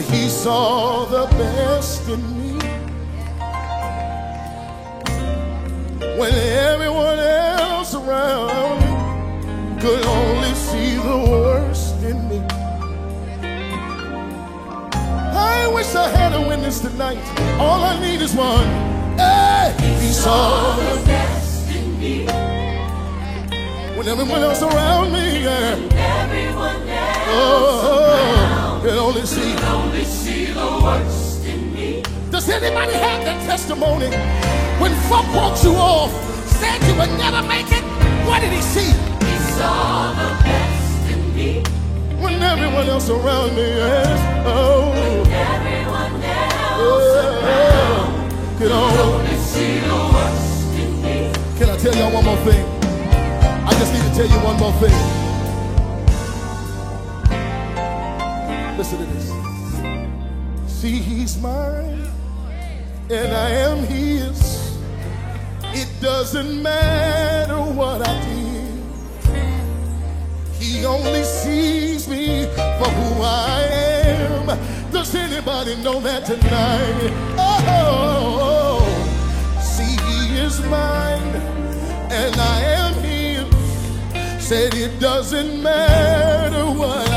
He saw the best worst in me. Does anybody have that testimony? When folk walked you off, said you would never make it, what did he see? He saw the best in me. When everyone else around me is, oh, Everyone else oh, could only see the worst in me. Can I tell y'all one more thing? I just need to tell you one more thing. Listen to this. See, he's mine, and I am his. It doesn't matter what I did. He only sees me for who I am. Does anybody know that tonight? Oh, see, he is mine, and I am his. Said it doesn't matter what.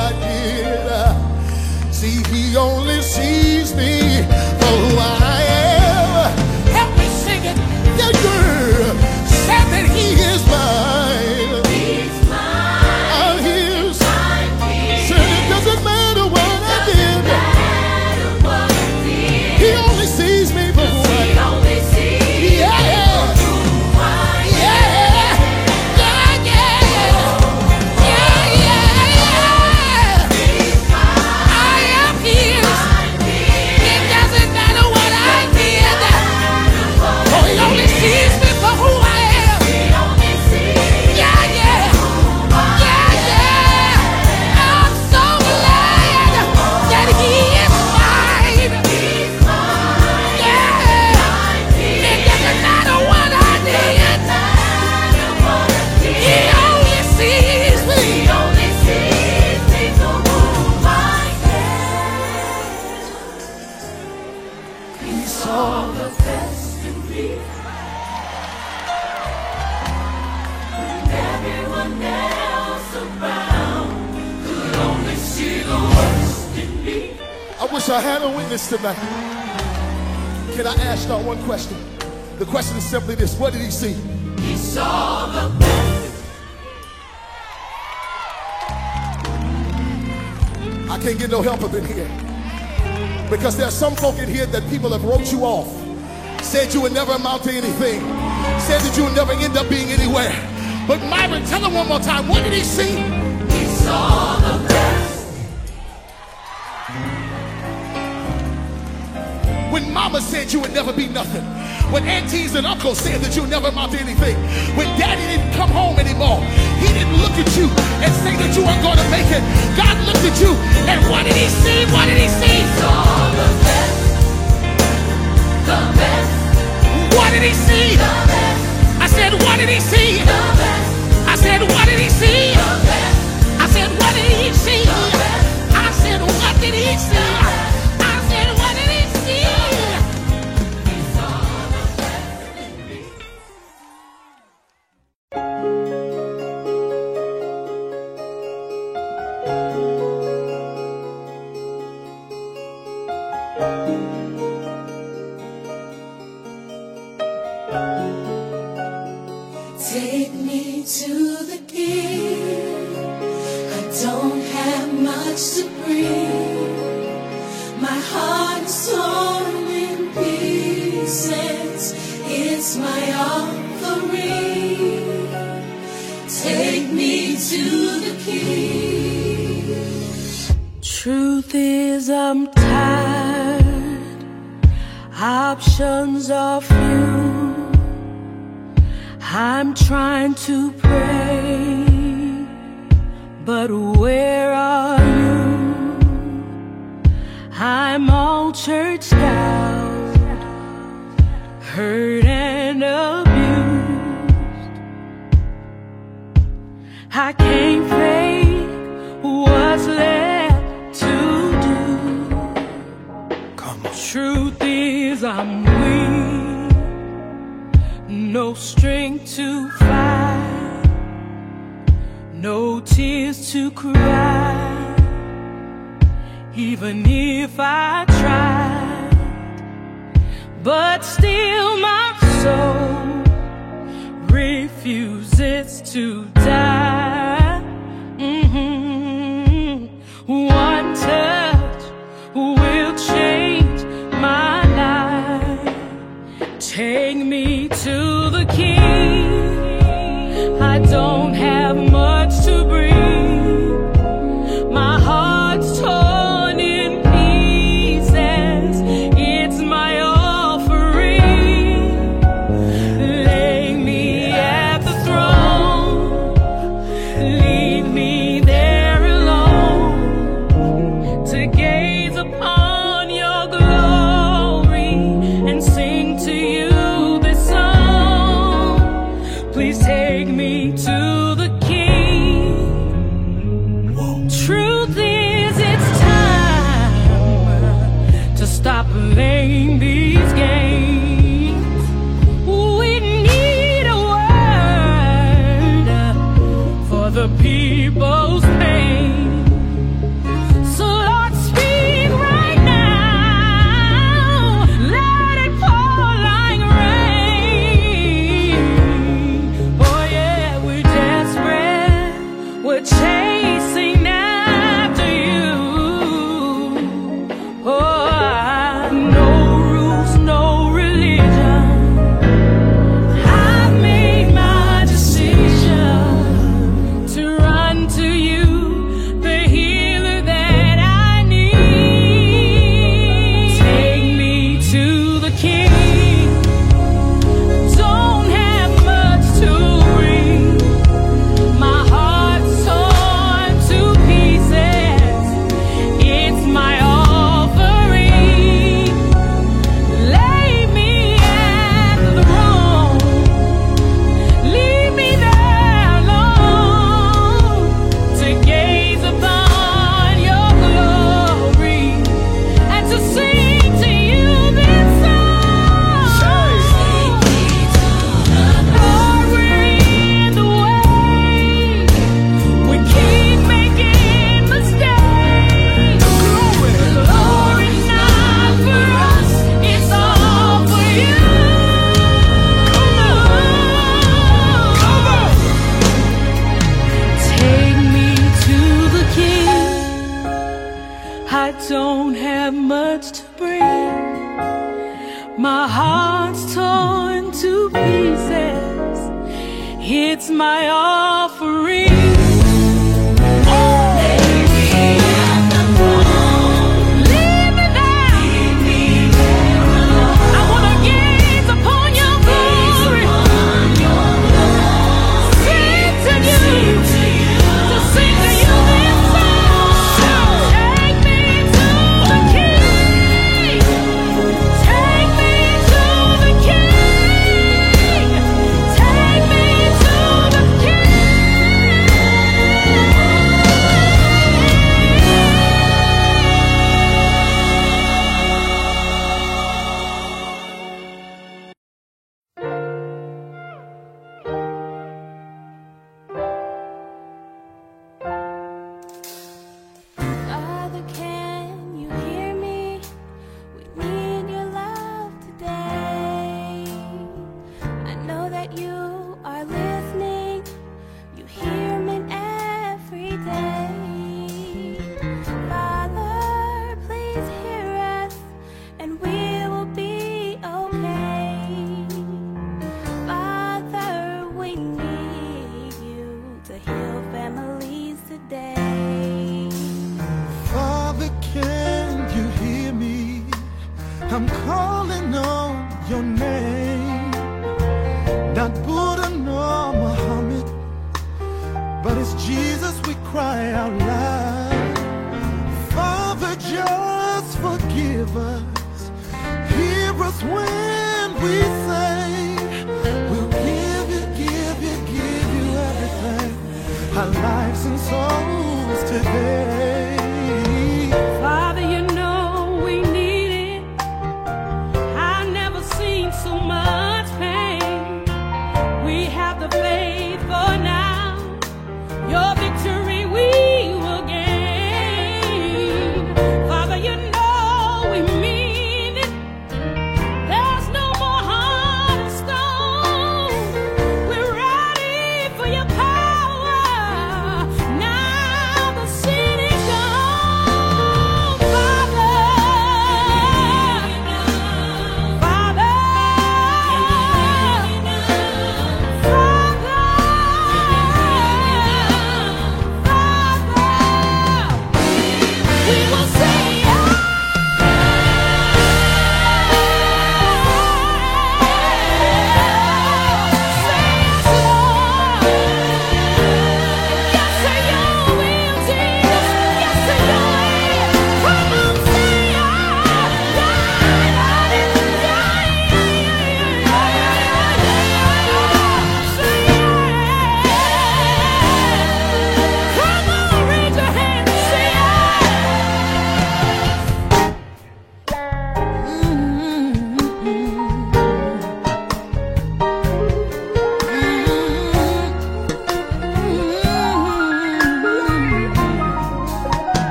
See, he only sees me for who I am. Help me sing it. Yeah, girl. Said that he is mine. this tonight. Can I ask y'all one question? The question is simply this What did he see? He saw the best. I can't get no help up in here. Because there's some folk in here that people have wrote you off, said you would never amount to anything, said that you would never end up being anywhere. But Myron, tell them one more time, what did he see? He saw the best. When mama said you would never be nothing. When aunties and uncles said that you'll never amount to anything. When daddy didn't come home anymore. He didn't look at you and say that you weren't going to make it. God looked at you and what did he see? What did he see? Saw the best. The best. What did he see? The best. I said, what did he see? The best. I said, what did he see? The best. I said, what did he see? I said, what did he see?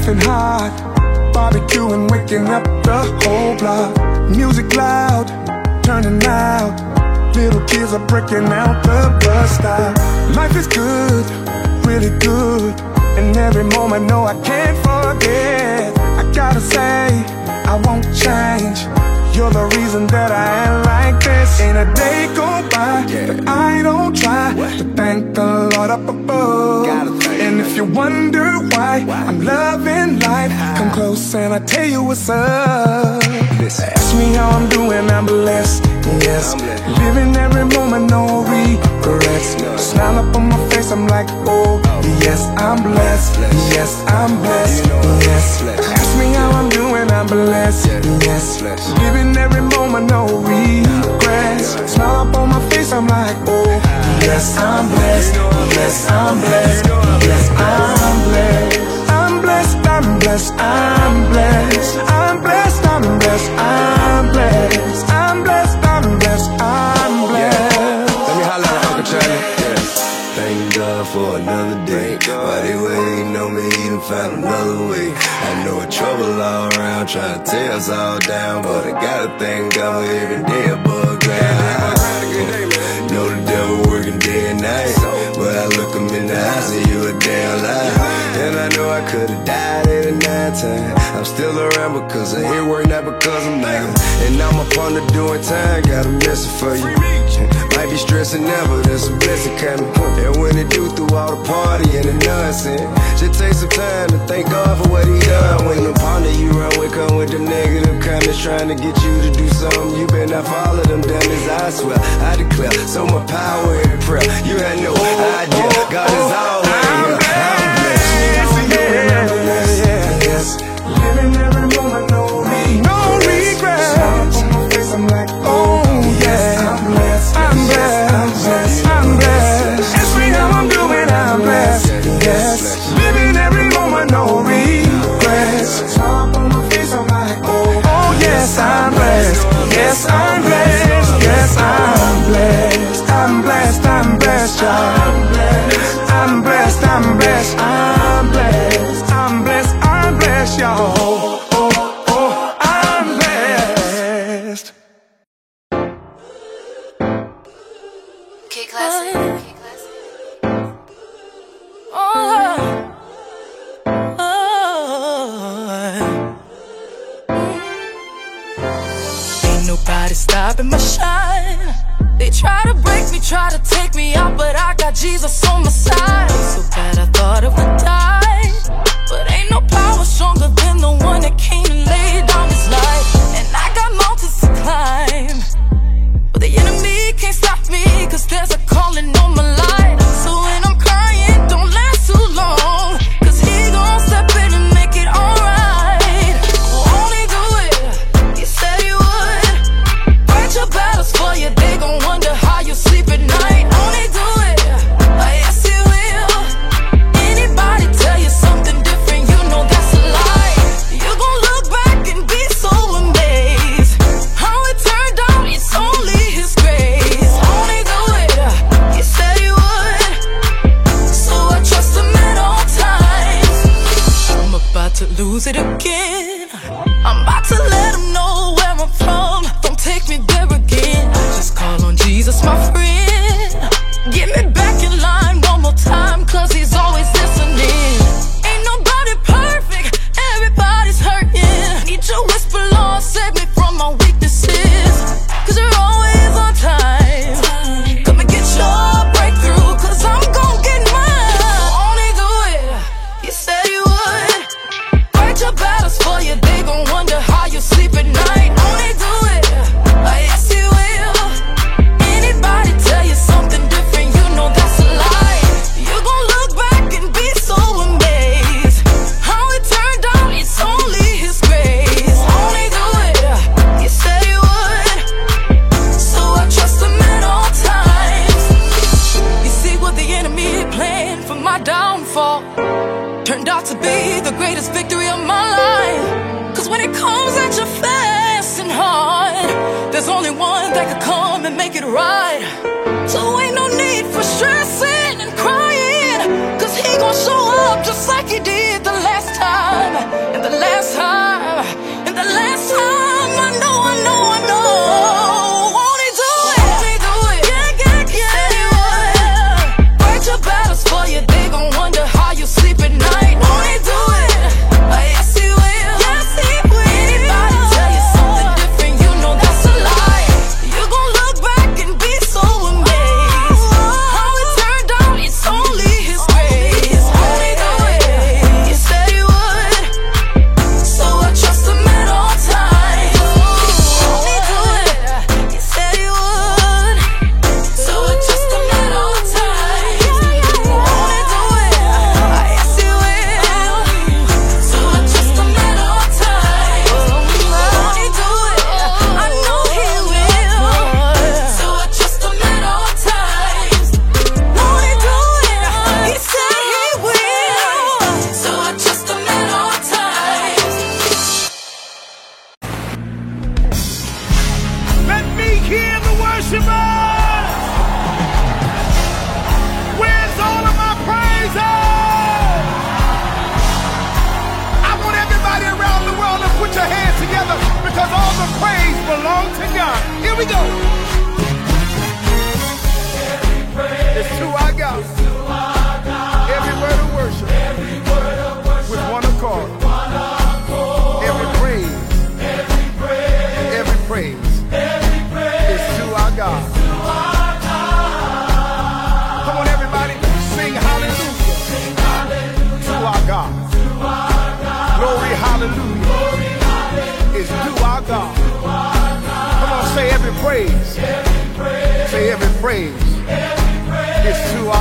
Laughing hard. Barbecuing, waking up the whole block. Music loud, turning out. Little kids are breaking out the bus stop. Life is good, really good. And every moment, no, I can't forget. I gotta say, I won't change. You're the reason that I am like this. Ain't a day go by that I don't try to thank the Lord up above. If you wonder why I'm loving life, come close and I tell you what's up. Ask me how I'm doing, I'm blessed. Yes, living every moment, no regrets. Smile up on my face, I'm like, oh, yes, I'm blessed. Yes, I'm blessed. Yes, ask me how I'm doing, I'm blessed. Yes, living every moment, no regrets. Smile up on my face, I'm like, oh, yes, I'm blessed. Yes, I'm blessed. Yes, I'm blessed. I'm blessed, I'm blessed, I'm blessed. I'm blessed, I'm blessed, I'm blessed. I'm blessed, I'm blessed, I'm blessed. Let me holler at Uncle Charlie. Thank God for another day. While they waiting on me to find another way. I know trouble all around trying to tear us all down. But I gotta thank God for every day above ground. Night. But I look him in the eyes and you a damn lie. And I know I could've died at a nine time. I'm still around because I hear work, not because I'm mad. And I'm up on the doing time, got a message for you. Might be stressing but there's a blessing coming. And when it do through all the party and the nonsense, just take some time to thank God for what He done. When the partner you run with come with the negative comments, trying to get you to do something, you better not follow them dummies. I swear, I declare, so much power in prayer. You had no idea, God is always. They try to break me, try to take me out, but I got Jesus on my side. So bad I thought I would die. But ain't no power stronger than the one that came and laid down his life. And I got mountains to climb. But the enemy can't stop me, cause there's a calling on my life.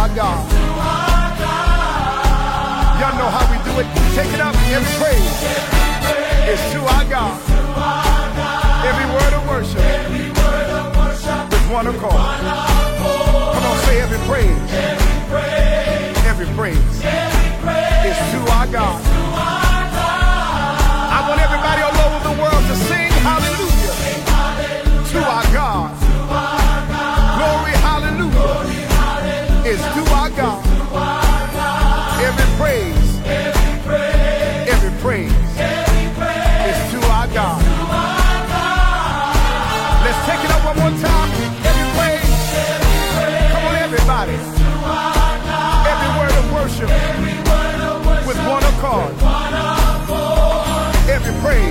our God. Y'all know how we do it. Take it up. and praise It's to our God. Every word of worship is one accord. Come on, say every praise. Every praise Every praise. It's to our God. praise.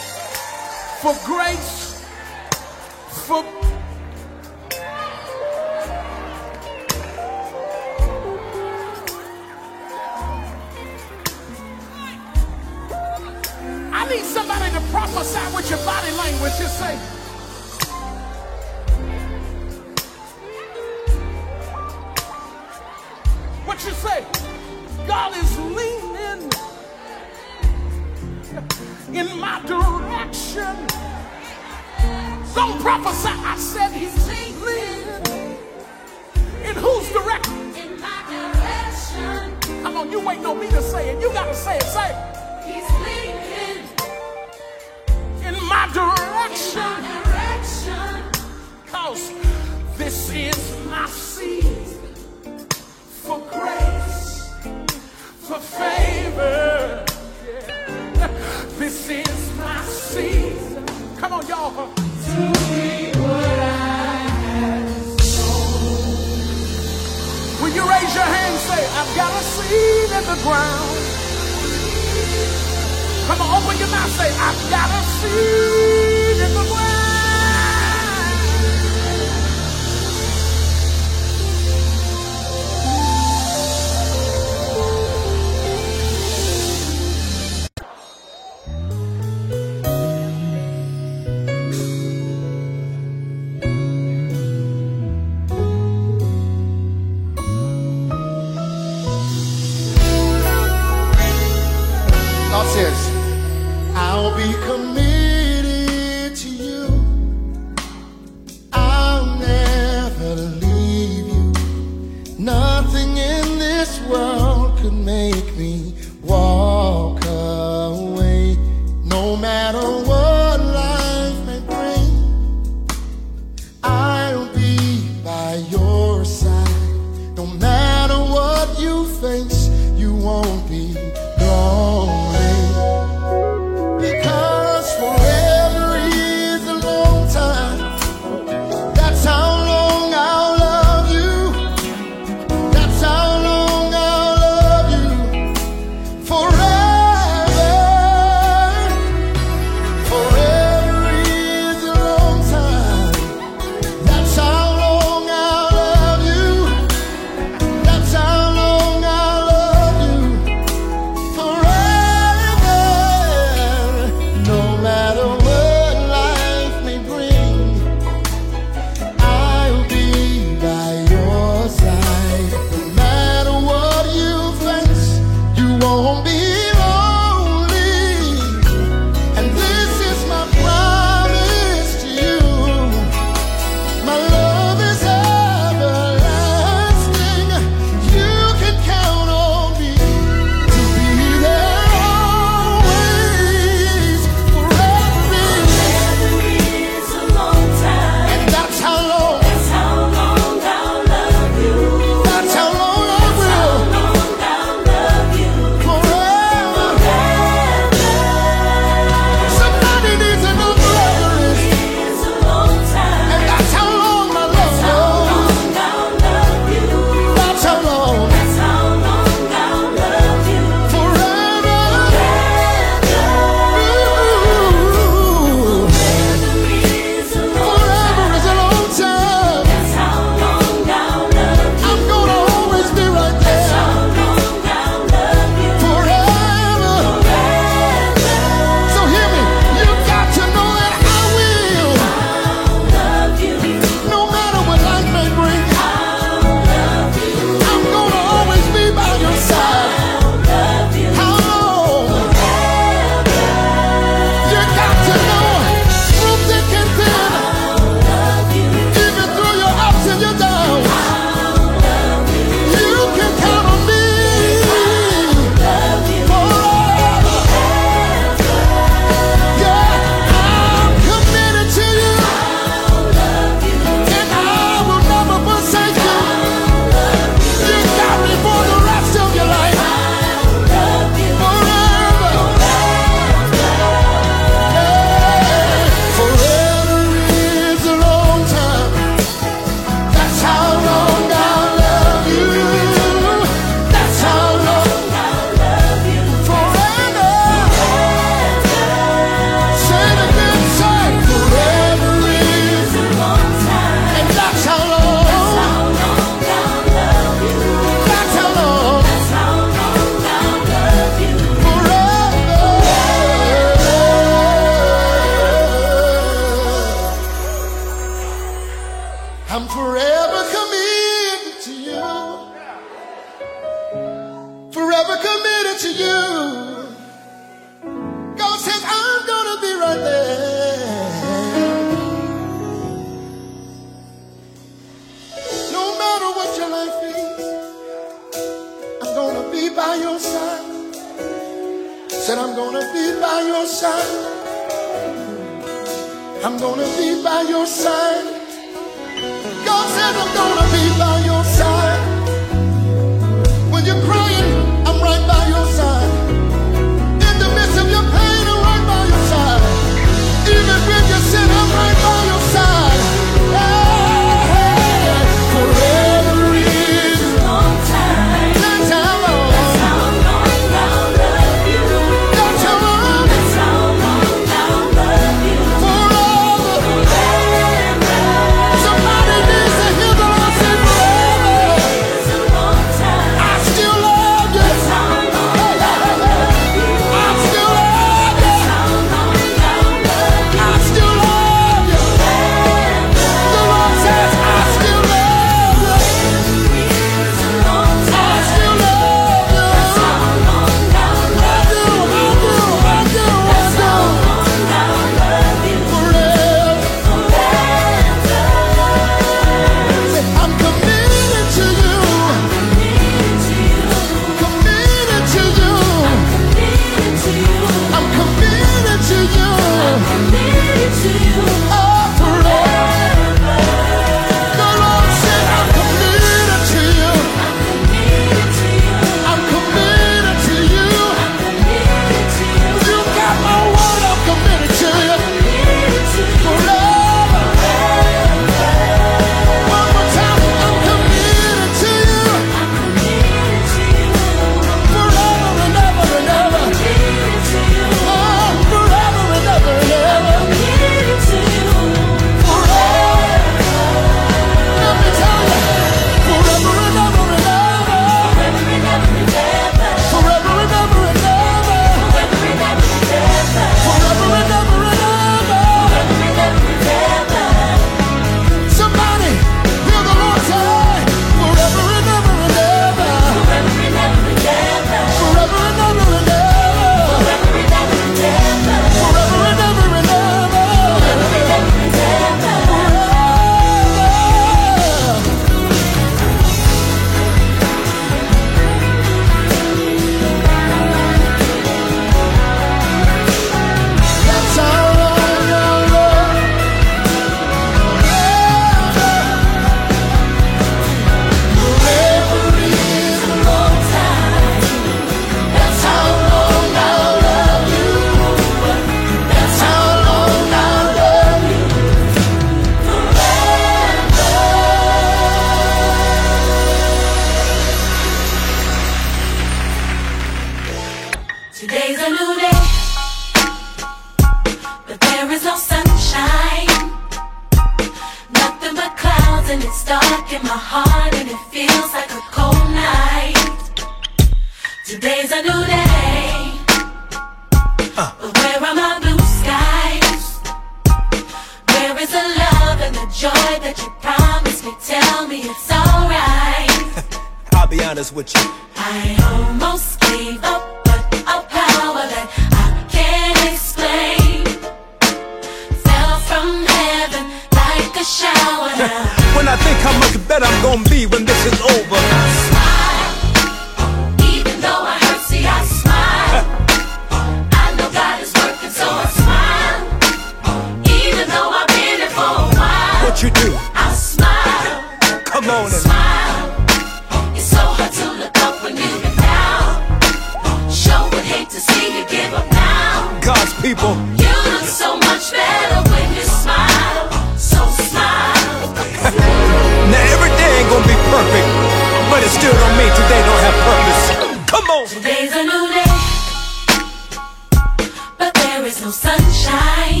no sunshine.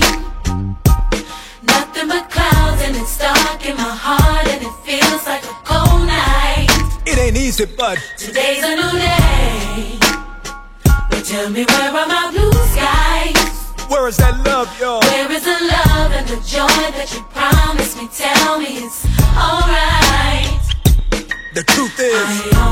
Nothing but clouds, and it's dark in my heart, and it feels like a cold night. It ain't easy, but today's a new day. But tell me, where are my blue skies? Where is that love, y'all? Where is the love and the joy that you promised me? Tell me it's alright. The truth is.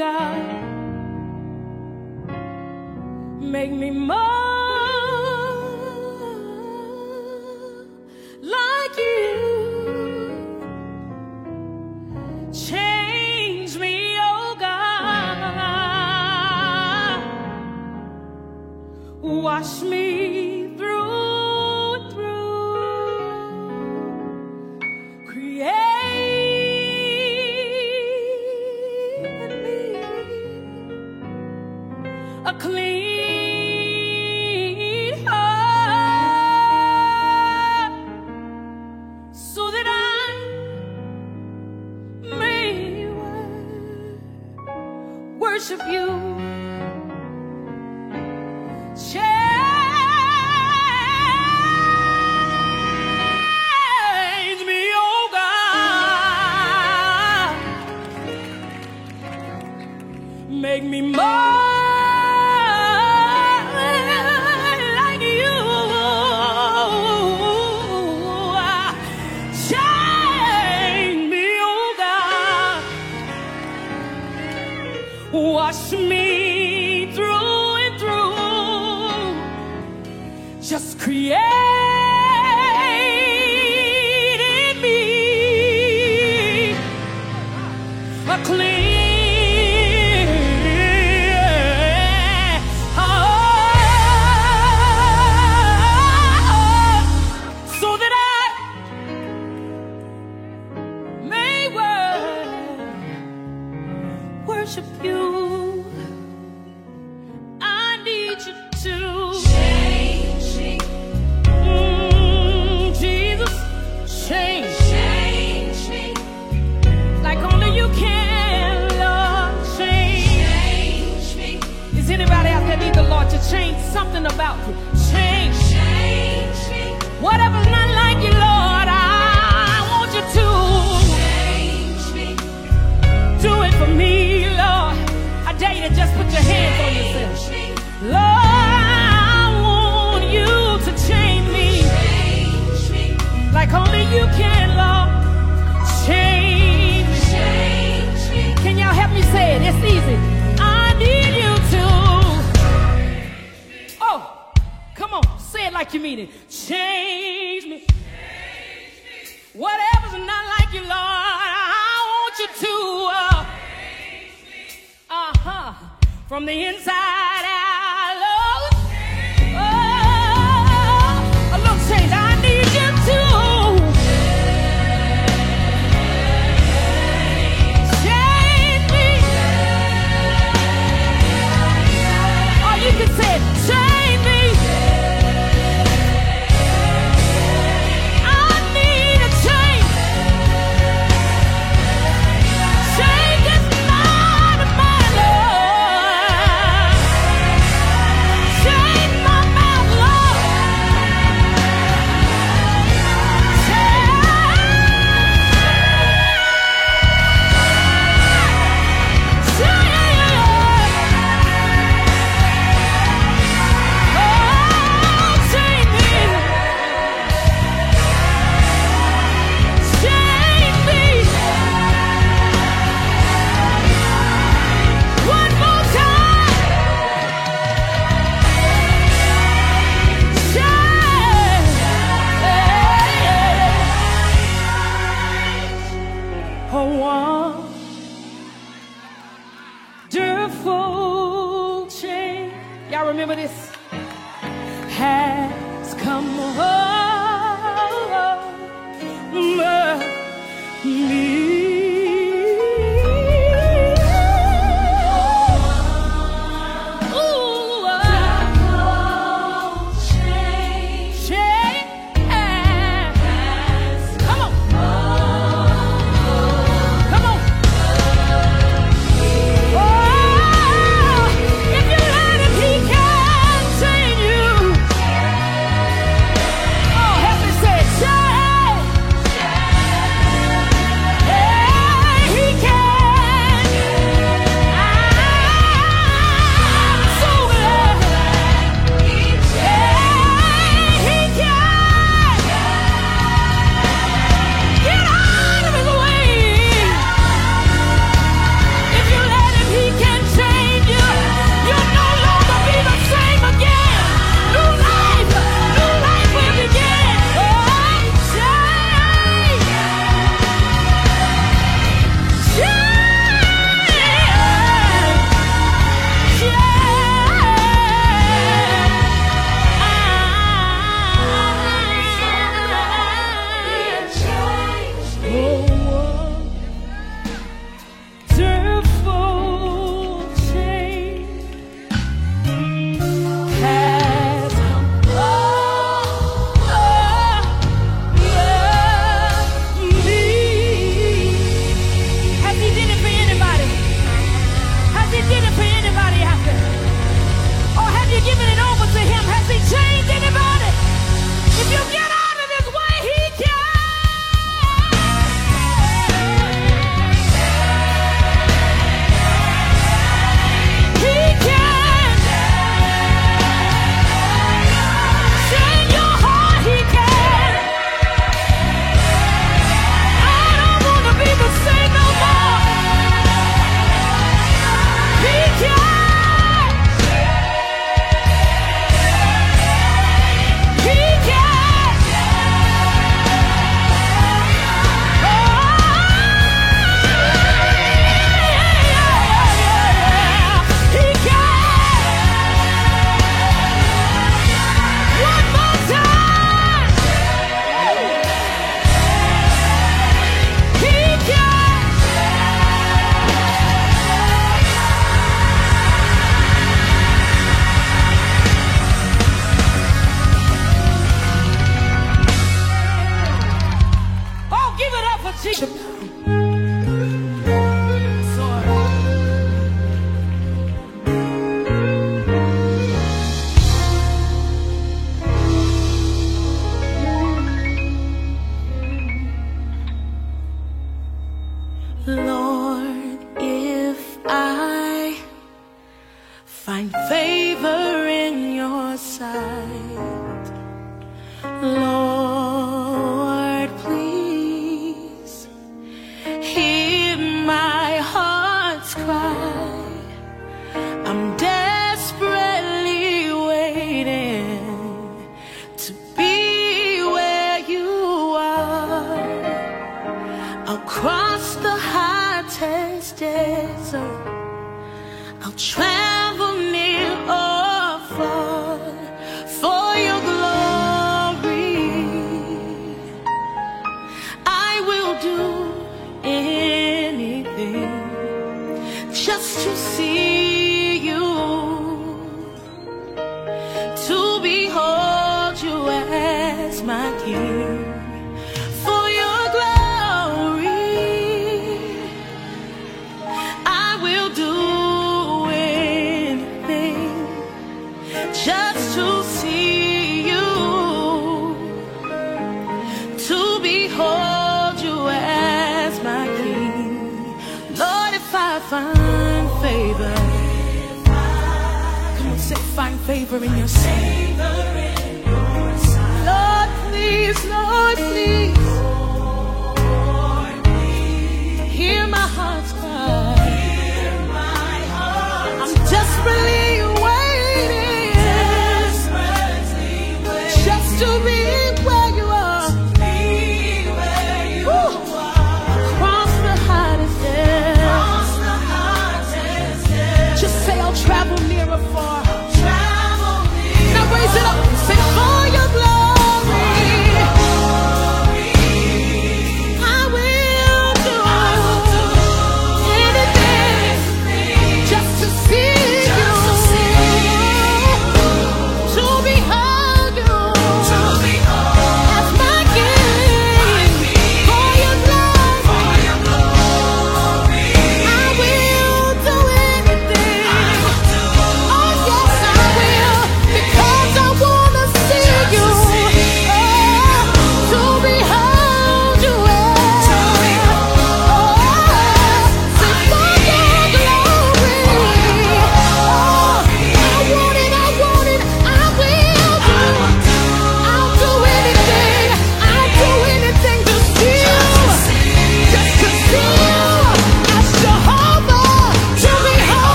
God. Make me more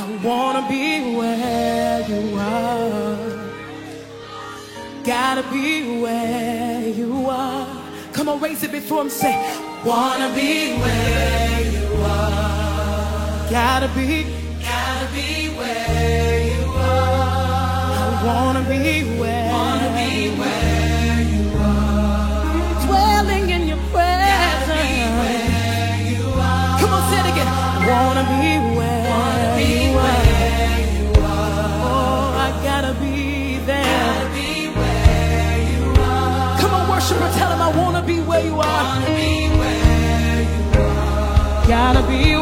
I wanna be where you are. Gotta be where you are. Come on, raise it before him. Say, wanna be where you are. Gotta be, gotta be where you are. I wanna be where, wanna be where you are. Dwelling in your presence. Come on, say it again. Wanna be. gotta be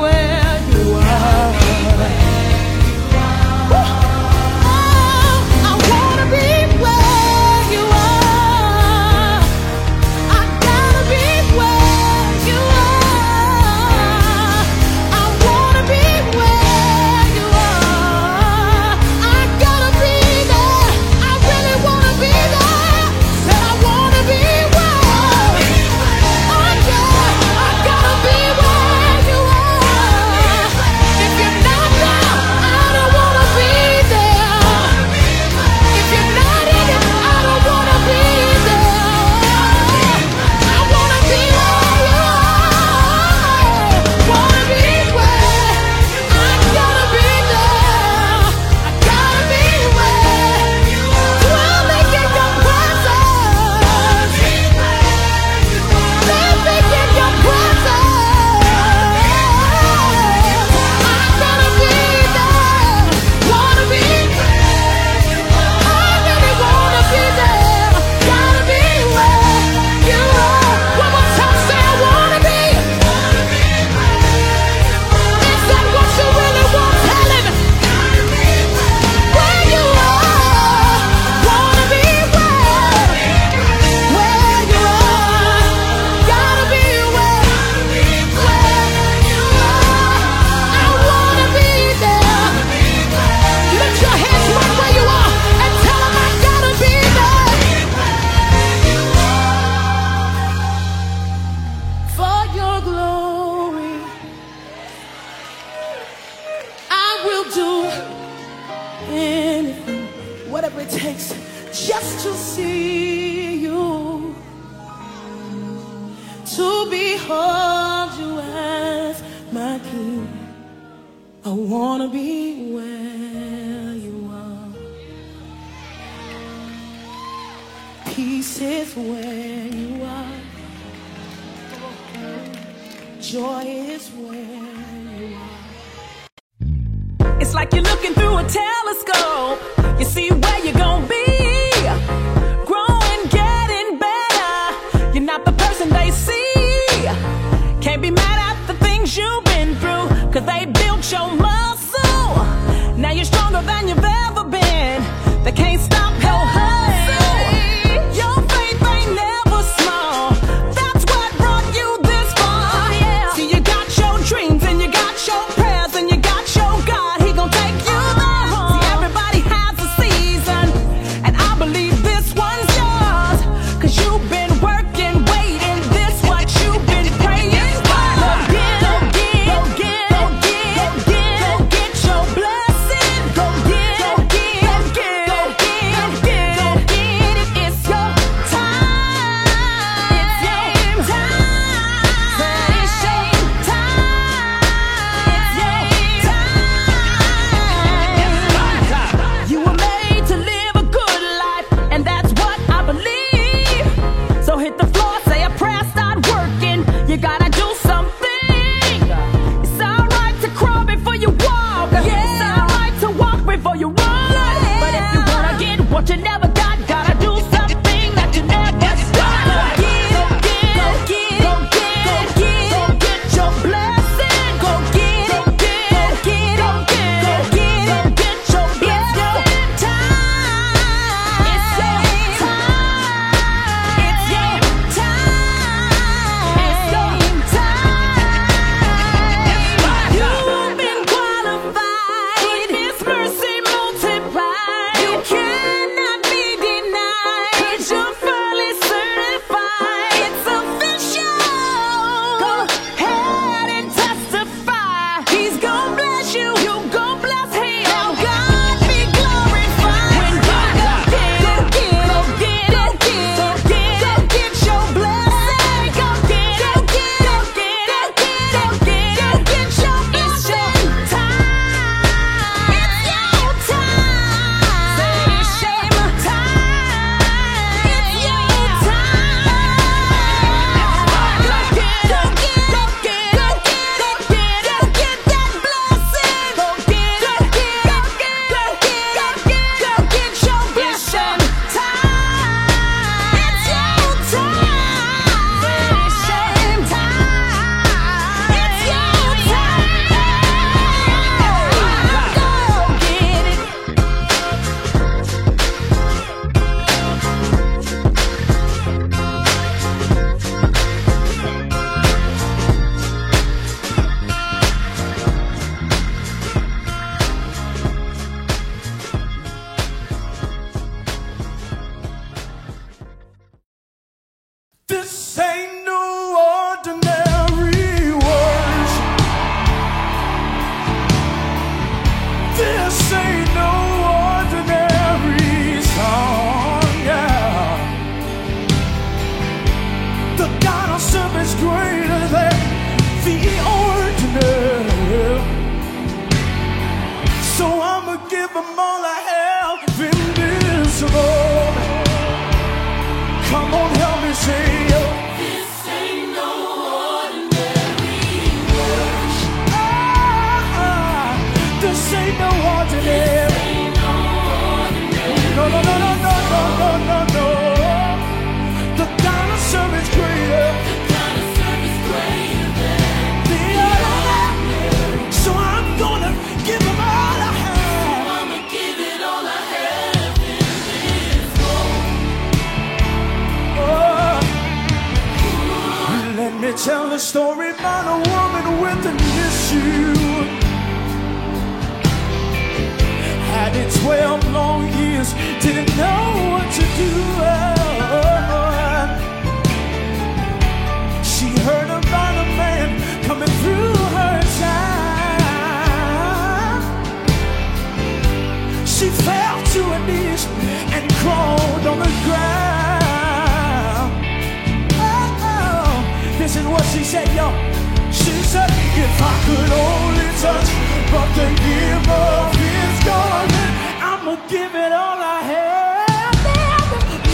could only touch, but the give of His garment. I'ma give it all I have.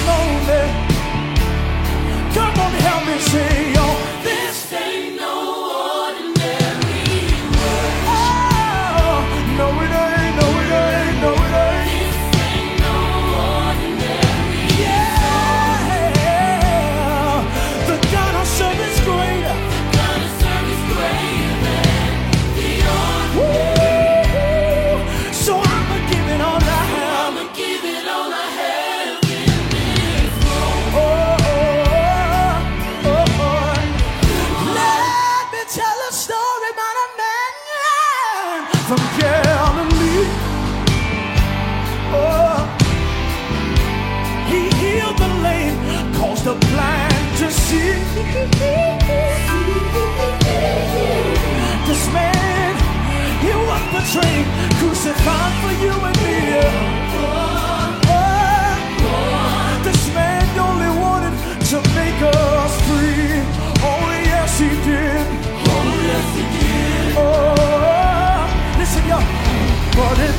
Lonely. Come on, help me see. train crucified for you and me. Oh, this man only wanted to make us free. Oh, yes, he did. Oh, yes, he did. Oh, listen, y'all. But it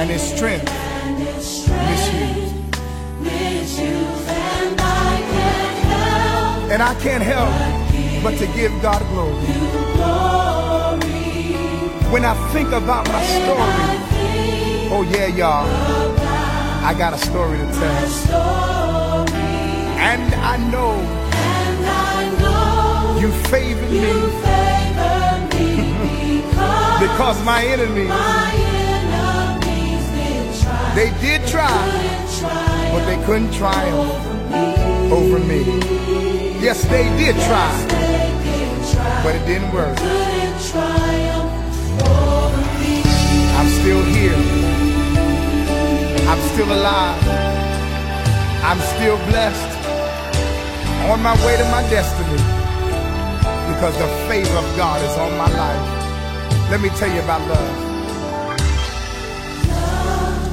and its strength misused. and I can't help And I can't help but to give God glory. When I think about my story, oh yeah, y'all, I got a story to tell. And I know and I know you favored you me favor me because my enemies, my enemies did try, they did try, try but they couldn't triumph over me. Yes, they did try, but it didn't work. I'm still here. I'm still alive. I'm still blessed. On my way to my destiny. Because the favor of God is on my life. Let me tell you about love.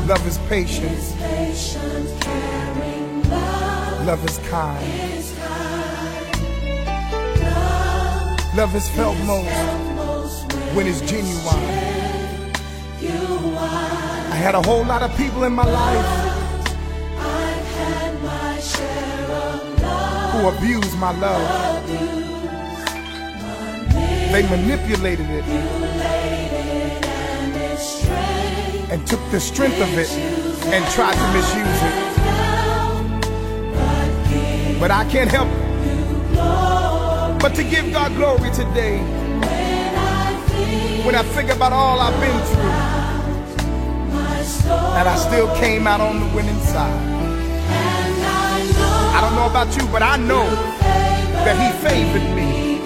Love is patient. Patient, caring, love Love is kind. is kind. Love is felt most Most when it's genuine. are, I had a whole lot of people in my life my love. who abused my love. They manipulated it and took the strength of it and tried to misuse it. But I can't help it. but to give God glory today. When I think about all I've been through, and I still came out on the winning side. I don't know about you, but I know that He favored me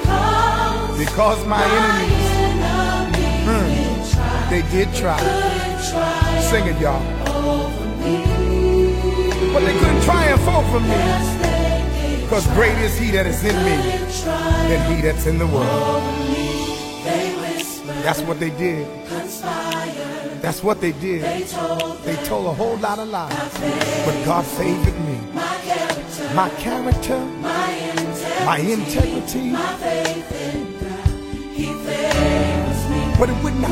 because my enemies, hmm, they did try. Sing it, y'all. But they couldn't triumph over me because great is He that is in me than He that's in the world. That's what they did. That's what they did. they told a whole lot of lies, but God favored me. my character, My integrity, my integrity, my faith in God. He favors me, but it would not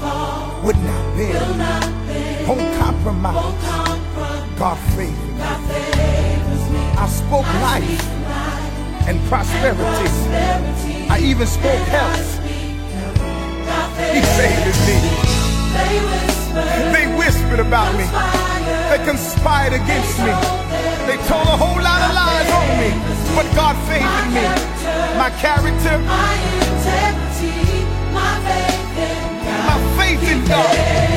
fall, would not bend, not bend, won't compromise. compromise. God favored me. God favors me, I spoke life and prosperity. prosperity. I even spoke health. God He favors me. They whisper, They whispered about me. They conspired against me. They told a whole lot of lies on me. But God favored me. My character, my integrity, my faith in God my faith in God,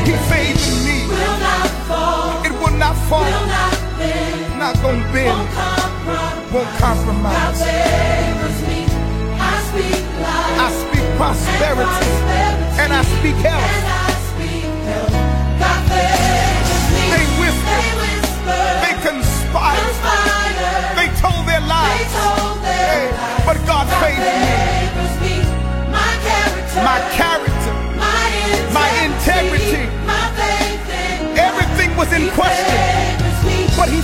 He favored me. Will not fall, It will not fall, will not bend, not gonna bend, won't compromise. won't God compromise. favors me. I speak life. I speak prosperity and I speak health. And I speak health. God favors me. They whisper. they conspire. they told their They lies. told their Hey, lies. but God favors me. Question, but He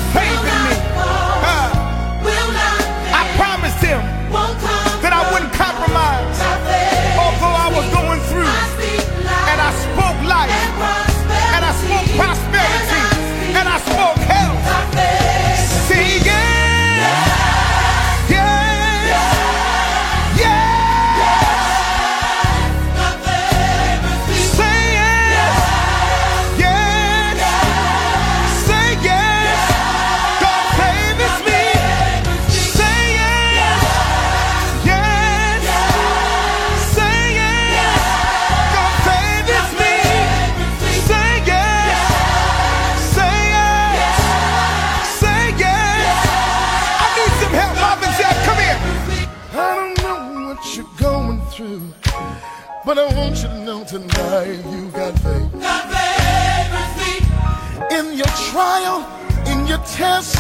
trial, in your test,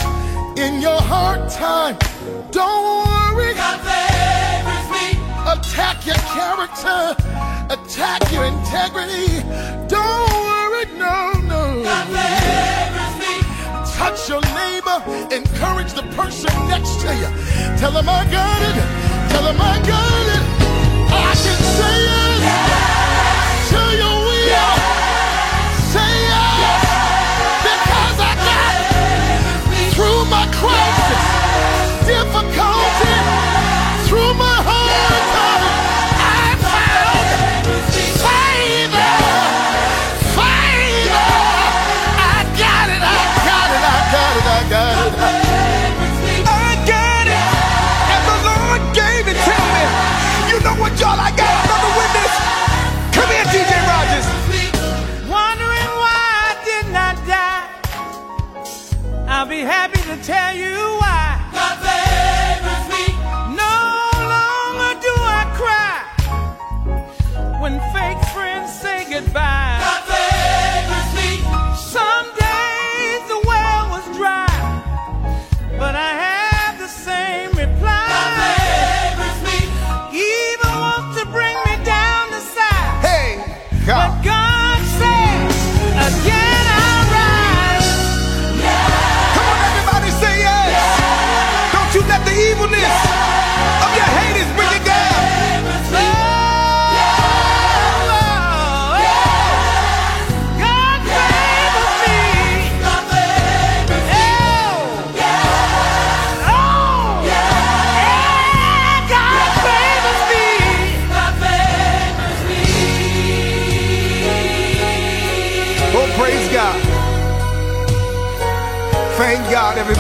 in your hard time. Don't worry. God favors me. Attack your character. Attack your integrity. Don't worry, no, no. God favors me. Touch your neighbor. Encourage the person next to you. Tell them I got it. Tell them I got it. I can say it. Christ.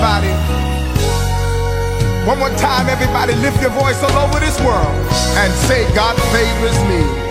everybody. One more time, everybody, lift your voice all over this world and say, God favors me.